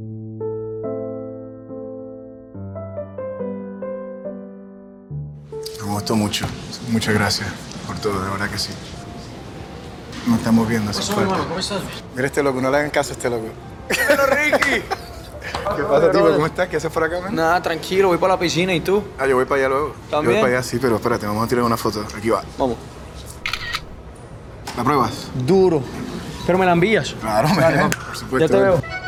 Me gustó mucho. Muchas gracias por todo, de verdad que sí. Nos estamos viendo, hace falta. ¿Cómo estás? Mira este loco, no le hagan caso a este loco. ¡Pero Ricky! ¿Qué pasa, tipo? ¿Cómo estás? ¿Qué haces por acá, man? Nada, tranquilo, voy para la piscina y tú. Ah, yo voy para allá luego. Yo ¿También? voy para allá, sí, pero espérate, vamos a tirar una foto. Aquí va. Vamos. ¿La pruebas? Duro. Pero me la envías. Claro, man. Por supuesto. Ya te veo.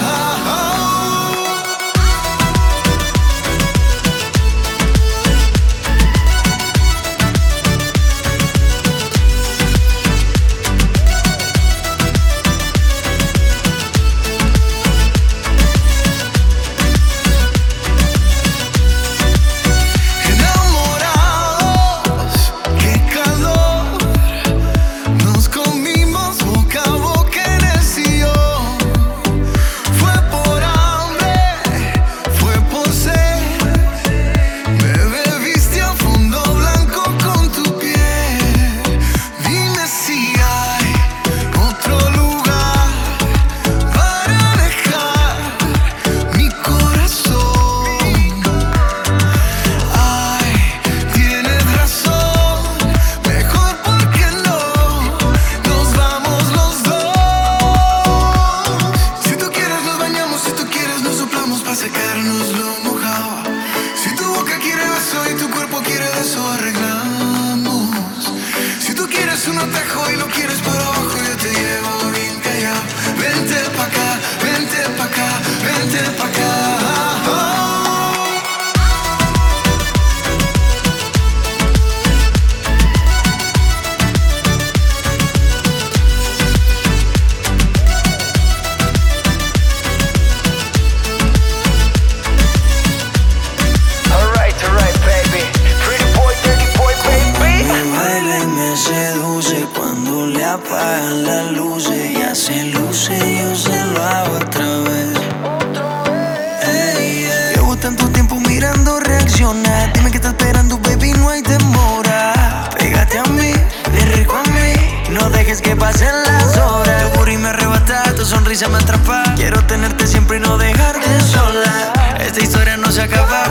Yo se lo hago otra vez. Ey, ey. Llevo tanto tiempo mirando reaccionar. Dime que está esperando, baby, no hay demora. Pégate a mí, ven rico a mí. No dejes que pasen las horas. Tu booty me arrebata, tu sonrisa me atrapa. Quiero tenerte siempre y no dejarte sola. Esta historia no se acaba,